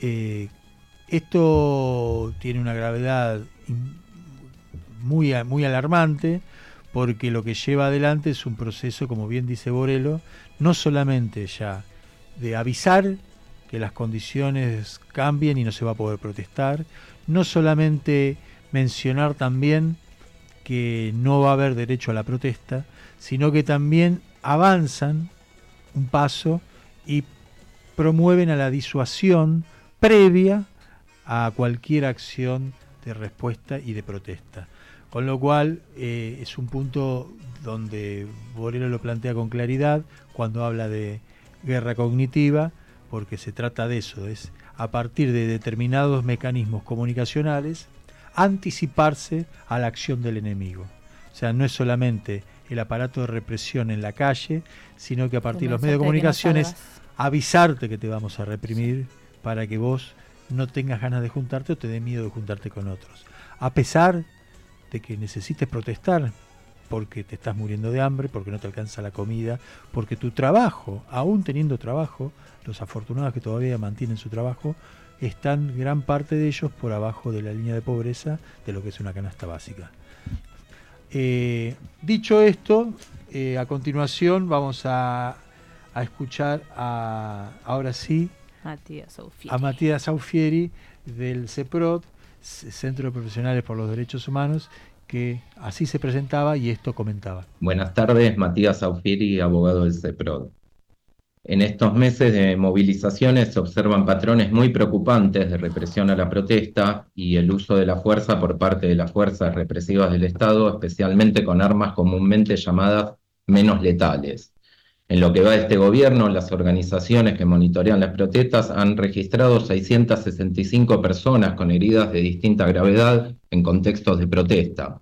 Eh, esto tiene una gravedad muy, muy alarmante porque lo que lleva adelante es un proceso, como bien dice Borelo, no solamente ya de avisar que las condiciones cambien y no se va a poder protestar, no solamente mencionar también que no va a haber derecho a la protesta, sino que también avanzan un paso y promueven a la disuasión previa a cualquier acción de respuesta y de protesta. Con lo cual eh, es un punto donde Borelo lo plantea con claridad cuando habla de guerra cognitiva, porque se trata de eso, es a partir de determinados mecanismos comunicacionales anticiparse a la acción del enemigo. O sea, no es solamente el aparato de represión en la calle, sino que a partir de los medios de comunicación es avisarte que te vamos a reprimir para que vos no tengas ganas de juntarte o te dé miedo de juntarte con otros. A pesar que necesites protestar porque te estás muriendo de hambre, porque no te alcanza la comida, porque tu trabajo, aún teniendo trabajo, los afortunados que todavía mantienen su trabajo, están gran parte de ellos por abajo de la línea de pobreza de lo que es una canasta básica. Eh, dicho esto, eh, a continuación vamos a, escuchar a, ahora sí a Matías Saufieri del CEPROD, Centro de Profesionales por los Derechos Humanos, que así se presentaba y esto comentaba. Buenas tardes, Matías Aufieri, abogado del CEPROD. En estos meses de movilizaciones se observan patrones muy preocupantes de represión a la protesta y el uso de la fuerza por parte de las fuerzas represivas del Estado, especialmente con armas comúnmente llamadas menos letales. En lo que va de este gobierno, las organizaciones que monitorean las protestas han registrado 665 personas con heridas de distinta gravedad en contextos de protesta.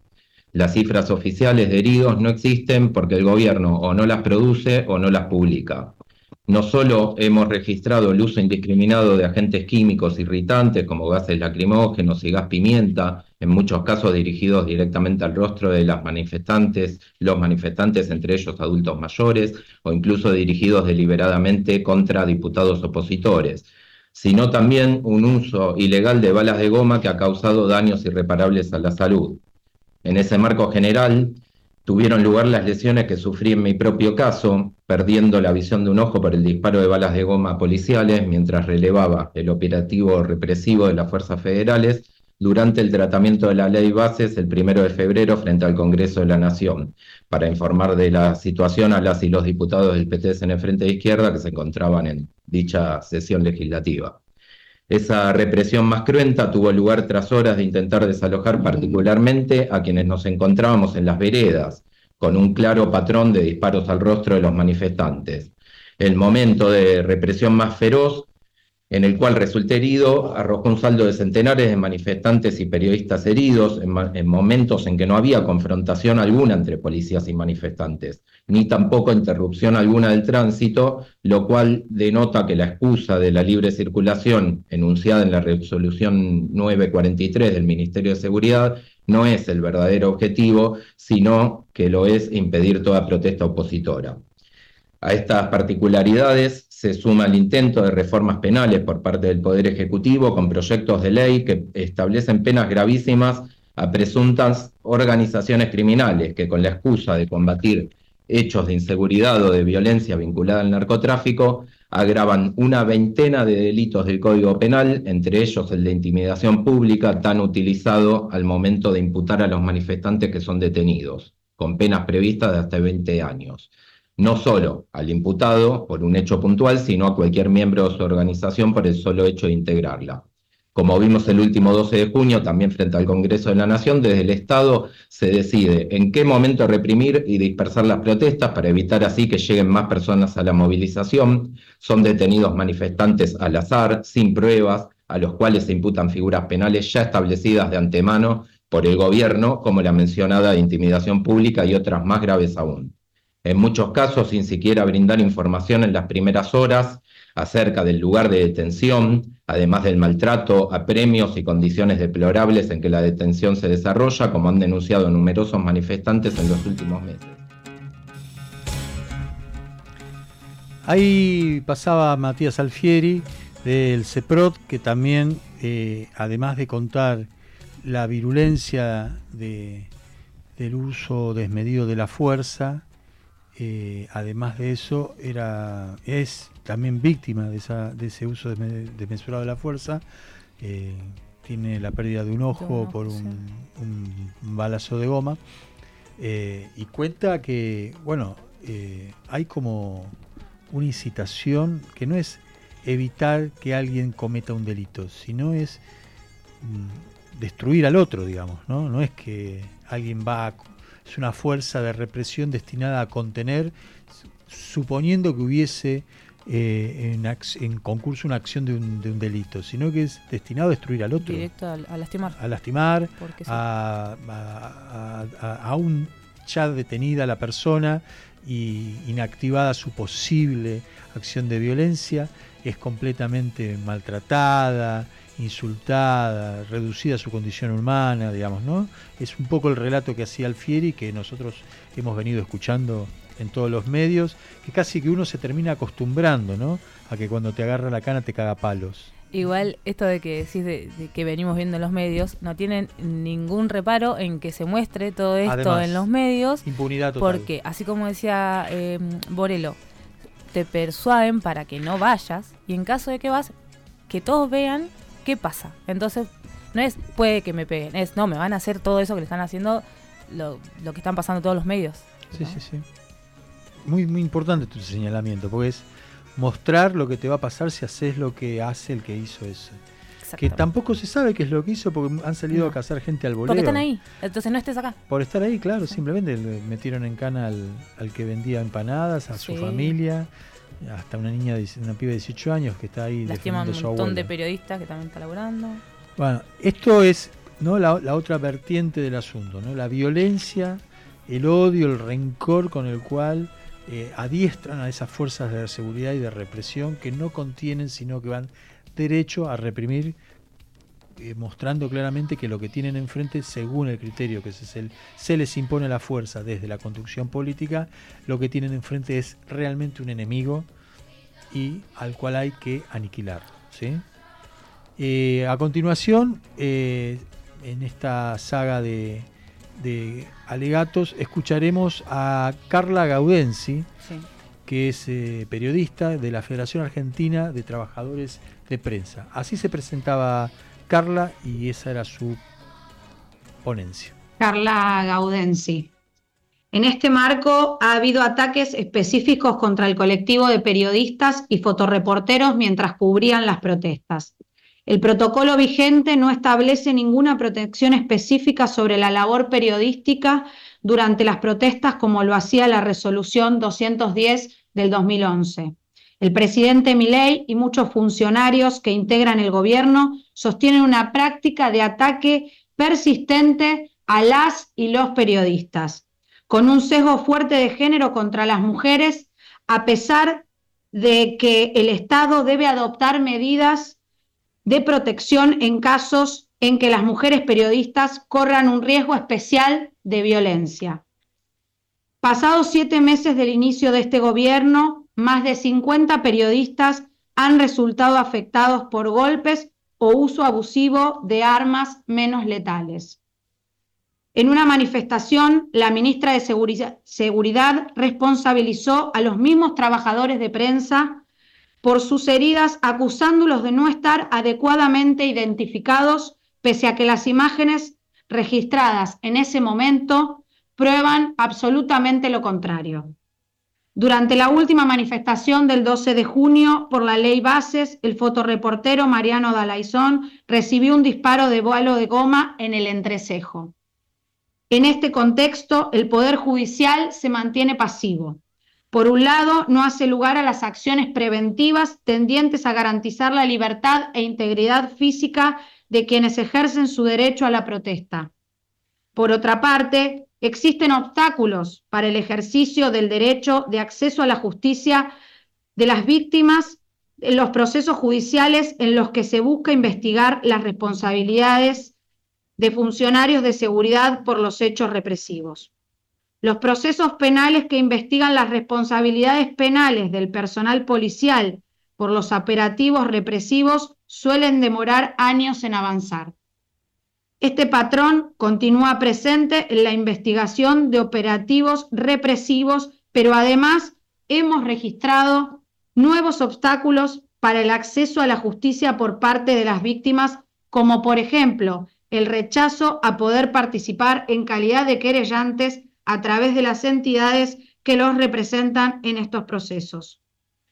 Las cifras oficiales de heridos no existen porque el gobierno o no las produce o no las publica. No solo hemos registrado el uso indiscriminado de agentes químicos irritantes como gases lacrimógenos y gas pimienta, en muchos casos dirigidos directamente al rostro de las manifestantes, los manifestantes, entre ellos adultos mayores, o incluso dirigidos deliberadamente contra diputados opositores, sino también un uso ilegal de balas de goma que ha causado daños irreparables a la salud. En ese marco general, tuvieron lugar las lesiones que sufrí en mi propio caso, perdiendo la visión de un ojo por el disparo de balas de goma policiales mientras relevaba el operativo represivo de las fuerzas federales durante el tratamiento de la ley bases el primero de febrero frente al Congreso de la Nación, para informar de la situación a las y los diputados del PTS en el Frente de Izquierda que se encontraban en dicha sesión legislativa. Esa represión más cruenta tuvo lugar tras horas de intentar desalojar particularmente a quienes nos encontrábamos en las veredas, con un claro patrón de disparos al rostro de los manifestantes. El momento de represión más feroz en el cual resulté herido, arrojó un saldo de centenares de manifestantes y periodistas heridos en, en, momentos en que no había confrontación alguna entre policías y manifestantes, ni tampoco interrupción alguna del tránsito, lo cual denota que la excusa de la libre circulación enunciada en la resolución 943 del Ministerio de Seguridad no es el verdadero objetivo, sino que lo es impedir toda protesta opositora. A estas particularidades se suma el intento de reformas penales por parte del Poder Ejecutivo con proyectos de ley que establecen penas gravísimas a presuntas organizaciones criminales que con la excusa de combatir hechos de inseguridad o de violencia vinculada al narcotráfico agravan una veintena de delitos del Código Penal, entre ellos el de intimidación pública, tan utilizado al momento de imputar a los manifestantes que son detenidos, con penas previstas de hasta 20 años no solo al imputado por un hecho puntual, sino a cualquier miembro de su organización por el solo hecho de integrarla. Como vimos el último 12 de junio, también frente al Congreso de la Nación, desde el Estado se decide en qué momento reprimir y dispersar las protestas para evitar así que lleguen más personas a la movilización. Son detenidos manifestantes al azar, sin pruebas, a los cuales se imputan figuras penales ya establecidas de antemano por el gobierno, como la mencionada intimidación pública y otras más graves aún en muchos casos sin siquiera brindar información en las primeras horas acerca del lugar de detención, además del maltrato, apremios y condiciones deplorables en que la detención se desarrolla, como han denunciado numerosos manifestantes en los últimos meses. Ahí pasaba Matías Alfieri del CEPROT, que también, eh, además de contar la virulencia de, del uso desmedido de la fuerza, eh, además de eso, era, es también víctima de, esa, de ese uso desmesurado de la fuerza. Eh, tiene la pérdida de un ojo por un, balazo de goma. Eh, y cuenta que, bueno, hay como una incitación que no es evitar que alguien cometa un delito, sino es mm, destruir al otro, digamos, ¿no? No es que alguien va a es una fuerza de represión destinada a contener, suponiendo que hubiese eh, en, concurso una acción de un, delito, sino que es destinado a destruir al otro. Directo a, lastimar. A lastimar, a, aún ya detenida la persona y inactivada su posible acción de violencia, es completamente maltratada, insultada, reducida a su condición humana, digamos, ¿no? Es un poco el relato que hacía Alfieri que nosotros hemos venido escuchando en todos los medios, que casi que uno se termina acostumbrando, ¿no? A que cuando te agarra la cana te caga palos. Igual esto de que decís de, que venimos viendo en los medios, no tienen ningún reparo en que se muestre todo esto en los medios. Impunidad total. Porque, así como decía eh, Borelo, te persuaden para que no vayas y en caso de que vas, que todos vean ¿qué pasa? Entonces, no es puede que me peguen, es no, me van a hacer todo eso que le están haciendo, lo, que están pasando todos los medios. Sí, sí, sí. Muy, muy importante tu señalamiento, porque es mostrar lo que te va a pasar si haces lo que hace el que hizo eso. Que tampoco se sabe qué es lo que hizo porque han salido a cazar gente al bolero. Porque están ahí, entonces no estés acá. Por estar ahí, claro, simplemente le metieron en cana al, que vendía empanadas, a su familia hasta una niña, una piba de 18 años que está ahí Lastima un montón de periodistas que también está laburando. Bueno, esto es no la, otra vertiente del asunto, ¿no? La violencia, el odio, el rencor con el cual eh, adiestran a esas fuerzas de seguridad y de represión que no contienen, sino que van derecho a reprimir eh, mostrando claramente que lo que tienen enfrente, según el criterio que se, se les impone la fuerza desde la conducción política, lo que tienen enfrente es realmente un enemigo y al cual hay que aniquilar. ¿sí? Eh, a continuación, eh, en esta saga de, alegatos, escucharemos a Carla Gaudenzi, que es periodista de la Federación Argentina de Trabajadores de Prensa. Así se presentaba Carla y esa era su ponencia. Carla Gaudenzi. En este marco ha habido ataques específicos contra el colectivo de periodistas y fotoreporteros mientras cubrían las protestas. El protocolo vigente no establece ninguna protección específica sobre la labor periodística durante las protestas como lo hacía la resolución 210 del 2011. El presidente Milei y muchos funcionarios que integran el gobierno sostienen una práctica de ataque persistente a las y los periodistas, con un sesgo fuerte de género contra las mujeres, a pesar de que el Estado debe adoptar medidas de protección en casos en que las mujeres periodistas corran un riesgo especial de violencia. Pasados siete meses del inicio de este gobierno, más de 50 periodistas han resultado afectados por golpes o uso abusivo de armas menos letales. En una manifestación, la ministra de Seguridad responsabilizó a los mismos trabajadores de prensa por sus heridas, acusándolos de no estar adecuadamente identificados, pese a que las imágenes registradas en ese momento prueban absolutamente lo contrario. Durante la última manifestación del 12 de junio por la ley Bases, el fotoreportero Mariano Dalaizón recibió un disparo de vuelo de goma en el entrecejo. En este contexto, el Poder Judicial se mantiene pasivo. Por un lado, no hace lugar a las acciones preventivas tendientes a garantizar la libertad e integridad física de quienes ejercen su derecho a la protesta. Por otra parte, existen obstáculos para el ejercicio del derecho de acceso a la justicia de las víctimas en los procesos judiciales en los que se busca investigar las responsabilidades de funcionarios de seguridad por los hechos represivos. Los procesos penales que investigan las responsabilidades penales del personal policial por los operativos represivos suelen demorar años en avanzar. Este patrón continúa presente en la investigación de operativos represivos, pero además hemos registrado nuevos obstáculos para el acceso a la justicia por parte de las víctimas, como por ejemplo el rechazo a poder participar en calidad de querellantes a través de las entidades que los representan en estos procesos.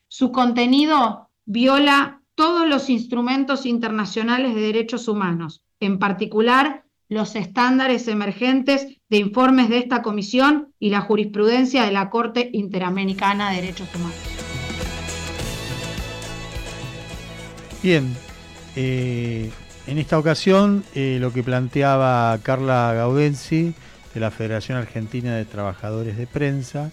Su contenido viola todos los instrumentos internacionales de derechos humanos, en particular los estándares emergentes de informes de esta comisión y la jurisprudencia de la Corte Interamericana de Derechos Humanos. Bien, eh, en esta ocasión, eh, lo que planteaba Carla Gaudenzi de la Federación Argentina de Trabajadores de Prensa,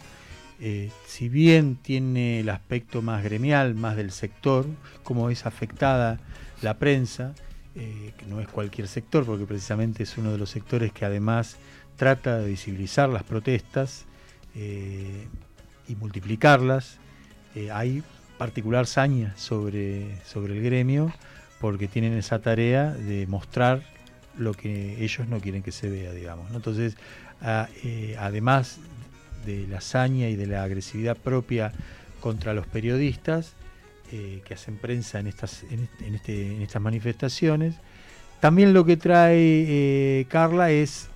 eh, si bien tiene el aspecto más gremial, más del sector, como es afectada la prensa, eh, que no es cualquier sector, porque precisamente es uno de los sectores que además trata de visibilizar las protestas y multiplicarlas, hay particular saña sobre, sobre el gremio porque tienen esa tarea de mostrar lo que ellos no quieren que se vea, digamos. Entonces, eh, además de la hazaña y de la agresividad propia contra los periodistas eh, que hacen prensa en estas, en, este, estas manifestaciones, también lo que trae eh, Carla es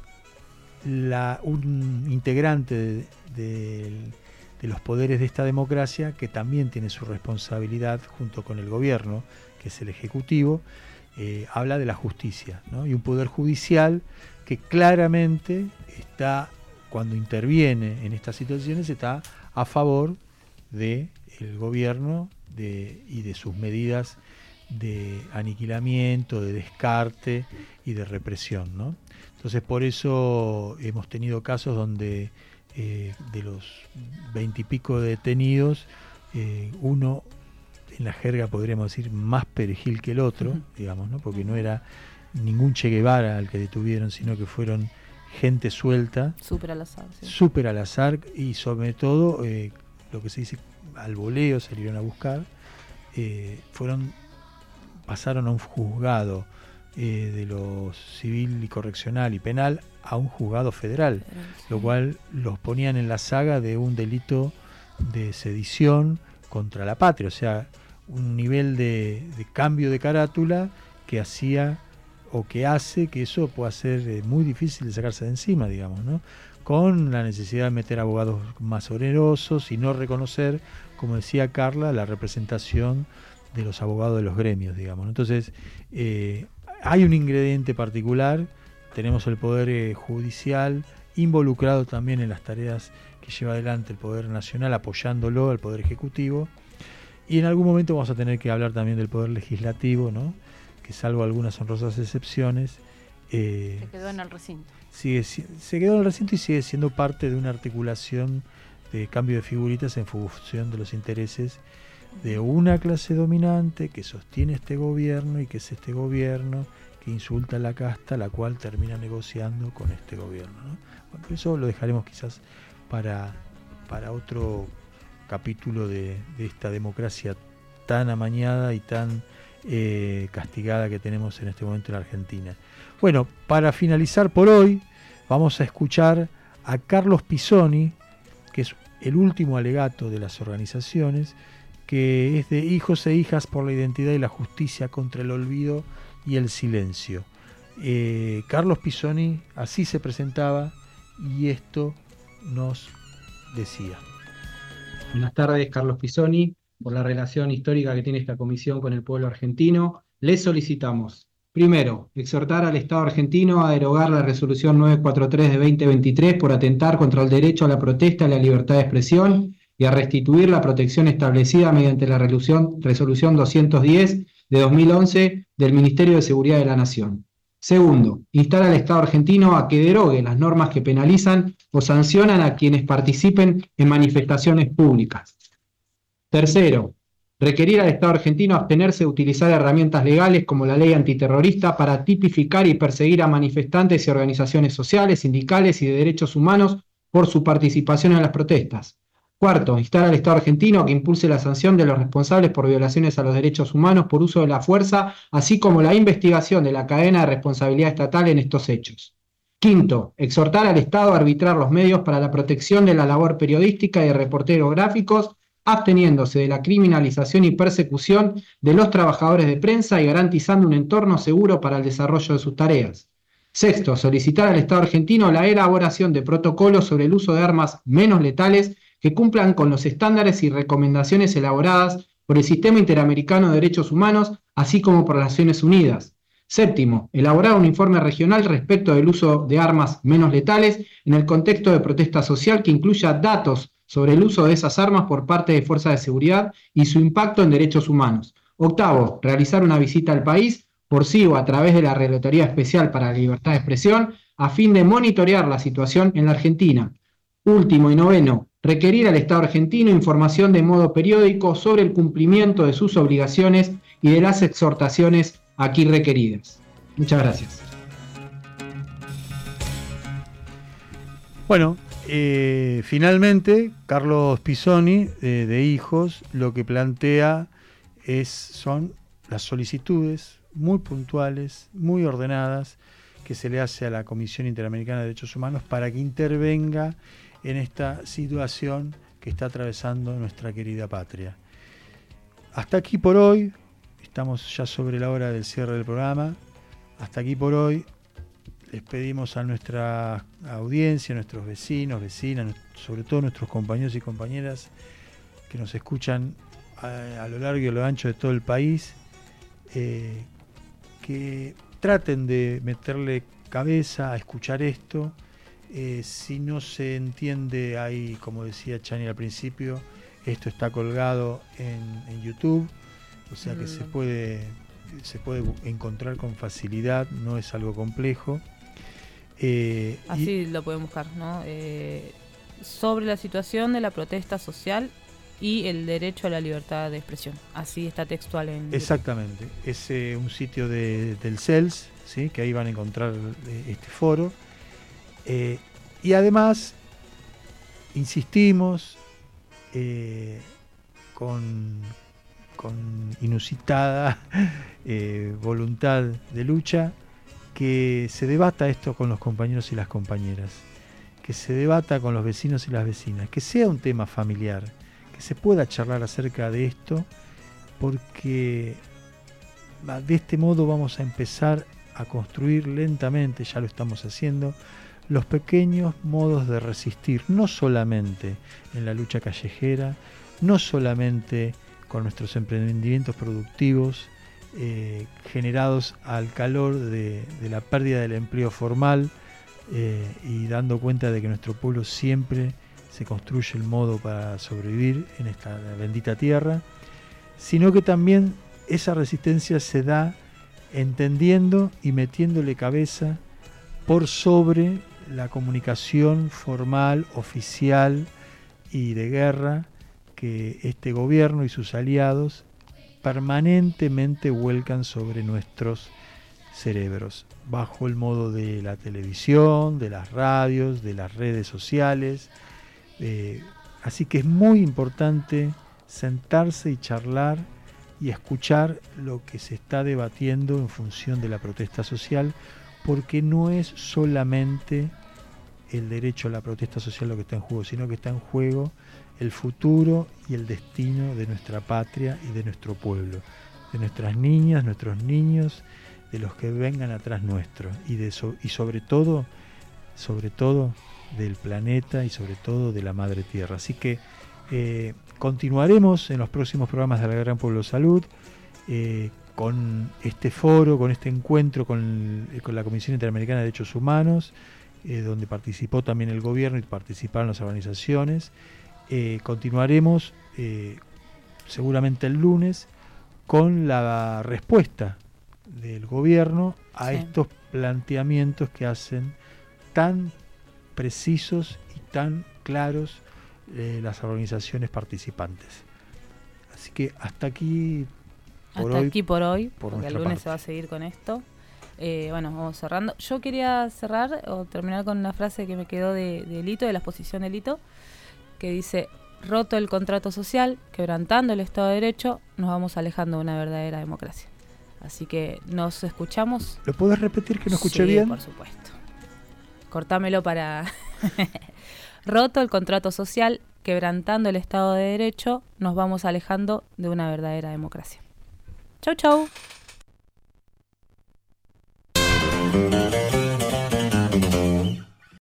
la, un integrante de, de los poderes de esta democracia que también tiene su responsabilidad junto con el gobierno que es el Ejecutivo, eh, habla de la justicia, y un poder judicial que claramente está, cuando interviene en estas situaciones, está a favor del gobierno y de sus medidas de aniquilamiento, de descarte y de represión. Entonces por eso hemos tenido casos donde eh, de los veintipico detenidos, eh, uno en la jerga podríamos decir más perejil que el otro, digamos, ¿no? porque no era ningún Che Guevara al que detuvieron, sino que fueron gente suelta. Súper al azar. Súper al azar y sobre todo eh, lo que se dice al voleo salieron a buscar. Eh, fueron, pasaron a un juzgado eh, de lo civil y correccional y penal a un juzgado federal, lo cual los ponían en la saga de un delito de sedición contra la patria, o sea, un nivel de, cambio de carátula que hacía o que hace que eso pueda ser eh, muy difícil de sacarse de encima, digamos, ¿no? Con la necesidad de meter abogados más onerosos y no reconocer, como decía Carla, la representación de los abogados de los gremios, digamos. Entonces, eh, hay un ingrediente particular, tenemos el Poder eh, Judicial involucrado también en las tareas que lleva adelante el Poder Nacional, apoyándolo al Poder Ejecutivo, Y en algún momento vamos a tener que hablar también del poder legislativo, ¿no? que salvo algunas honrosas excepciones, eh, se quedó en el recinto. Sigue, se quedó en el recinto y sigue siendo parte de una articulación de cambio de figuritas en función de los intereses de una clase dominante que sostiene este gobierno y que es este gobierno que insulta a la casta, la cual termina negociando con este gobierno. eso lo dejaremos quizás para, para otro capítulo de, esta democracia tan amañada y tan eh, castigada que tenemos en este momento en Argentina. Bueno, para finalizar por hoy, vamos a escuchar a Carlos Pisoni, que es el último alegato de las organizaciones, que es de Hijos e Hijas por la Identidad y la Justicia contra el Olvido y el Silencio. Eh, Carlos Pisoni así se presentaba y esto nos decía. Buenas tardes, Carlos Pisoni. Por la relación histórica que tiene esta comisión con el pueblo argentino, les solicitamos, primero, exhortar al Estado argentino a derogar la resolución 943 de 2023 por atentar contra el derecho a la protesta y la libertad de expresión y a restituir la protección establecida mediante la resolución, resolución 210 de 2011 del Ministerio de Seguridad de la Nación. Segundo, instar al Estado argentino a que derogue las normas que penalizan o sancionan a quienes participen en manifestaciones públicas. Tercero, requerir al Estado argentino abstenerse de utilizar herramientas legales como la ley antiterrorista para tipificar y perseguir a manifestantes y organizaciones sociales, sindicales y de derechos humanos por su participación en las protestas. Cuarto, instar al Estado argentino que impulse la sanción de los responsables por violaciones a los derechos humanos por uso de la fuerza, así como la investigación de la cadena de responsabilidad estatal en estos hechos. Quinto, exhortar al Estado a arbitrar los medios para la protección de la labor periodística y de reporteros gráficos, absteniéndose de la criminalización y persecución de los trabajadores de prensa y garantizando un entorno seguro para el desarrollo de sus tareas. Sexto, solicitar al Estado argentino la elaboración de protocolos sobre el uso de armas menos letales que cumplan con los estándares y recomendaciones elaboradas por el Sistema Interamericano de Derechos Humanos, así como por Naciones Unidas. Séptimo, elaborar un informe regional respecto del uso de armas menos letales en el contexto de protesta social que incluya datos sobre el uso de esas armas por parte de fuerzas de seguridad y su impacto en derechos humanos. Octavo, realizar una visita al país por sí o a través de la Relatoría Especial para la Libertad de Expresión a fin de monitorear la situación en la Argentina. Último y noveno, requerir al Estado argentino información de modo periódico sobre el cumplimiento de sus obligaciones y de las exhortaciones aquí requeridas. Muchas gracias. Bueno, eh, finalmente, Carlos Pisoni, eh, de Hijos, lo que plantea es, son las solicitudes muy puntuales, muy ordenadas, que se le hace a la Comisión Interamericana de Derechos Humanos para que intervenga en esta situación que está atravesando nuestra querida patria. Hasta aquí por hoy, estamos ya sobre la hora del cierre del programa, hasta aquí por hoy les pedimos a nuestra audiencia, a nuestros vecinos, vecinas, sobre todo nuestros compañeros y compañeras que nos escuchan a, lo largo y a lo ancho de todo el país, eh, que traten de meterle cabeza a escuchar esto eh, si no se entiende, ahí, como decía Chani al principio, esto está colgado en, YouTube, o sea que se mm. puede, se puede encontrar con facilidad, no es algo complejo. Eh, Así lo pueden buscar, ¿no? Eh, sobre la situación de la protesta social y el derecho a la libertad de expresión. Así está textual en. Exactamente. Es un sitio de, del CELS, ¿sí? que ahí van a encontrar este foro. Eh, y además, insistimos eh, con, inusitada eh, voluntad de lucha, que se debata esto con los compañeros y las compañeras, que se debata con los vecinos y las vecinas, que sea un tema familiar, que se pueda charlar acerca de esto, porque de este modo vamos a empezar a construir lentamente, ya lo estamos haciendo, los pequeños modos de resistir, no solamente en la lucha callejera, no solamente con nuestros emprendimientos productivos eh, generados al calor de, la pérdida del empleo formal eh, y dando cuenta de que nuestro pueblo siempre se construye el modo para sobrevivir en esta bendita tierra, sino que también esa resistencia se da entendiendo y metiéndole cabeza por sobre la comunicación formal, oficial y de guerra que este gobierno y sus aliados permanentemente vuelcan sobre nuestros cerebros, bajo el modo de la televisión, de las radios, de las redes sociales. Eh, así que es muy importante sentarse y charlar y escuchar lo que se está debatiendo en función de la protesta social, porque no es solamente el derecho a la protesta social lo que está en juego, sino que está en juego el futuro y el destino de nuestra patria y de nuestro pueblo, de nuestras niñas, nuestros niños, de los que vengan atrás nuestro y de y sobre todo, sobre todo del planeta y sobre todo de la madre tierra. Así que eh, continuaremos en los próximos programas de la Gran Pueblo Salud eh, con este foro, con este encuentro con, con la Comisión Interamericana de Derechos Humanos, eh, donde participó también el gobierno y participaron las organizaciones. Continuaremos seguramente el lunes con la respuesta del gobierno a estos planteamientos que hacen tan precisos y tan claros eh, las organizaciones participantes. Así que hasta aquí por hasta aquí por hoy, porque el lunes se va a seguir con esto. Eh, bueno, vamos cerrando. Yo quería cerrar o terminar con una frase que me quedó de, de Lito, de la exposición de Lito, que dice, roto el contrato social, quebrantando el Estado de Derecho, nos vamos alejando de una verdadera democracia. Así que nos escuchamos. ¿Lo puedes repetir que no escuché sí, bien? por supuesto. Cortámelo para... Roto el contrato social, quebrantando el Estado de Derecho, nos vamos alejando de una verdadera democracia. Chau, chau.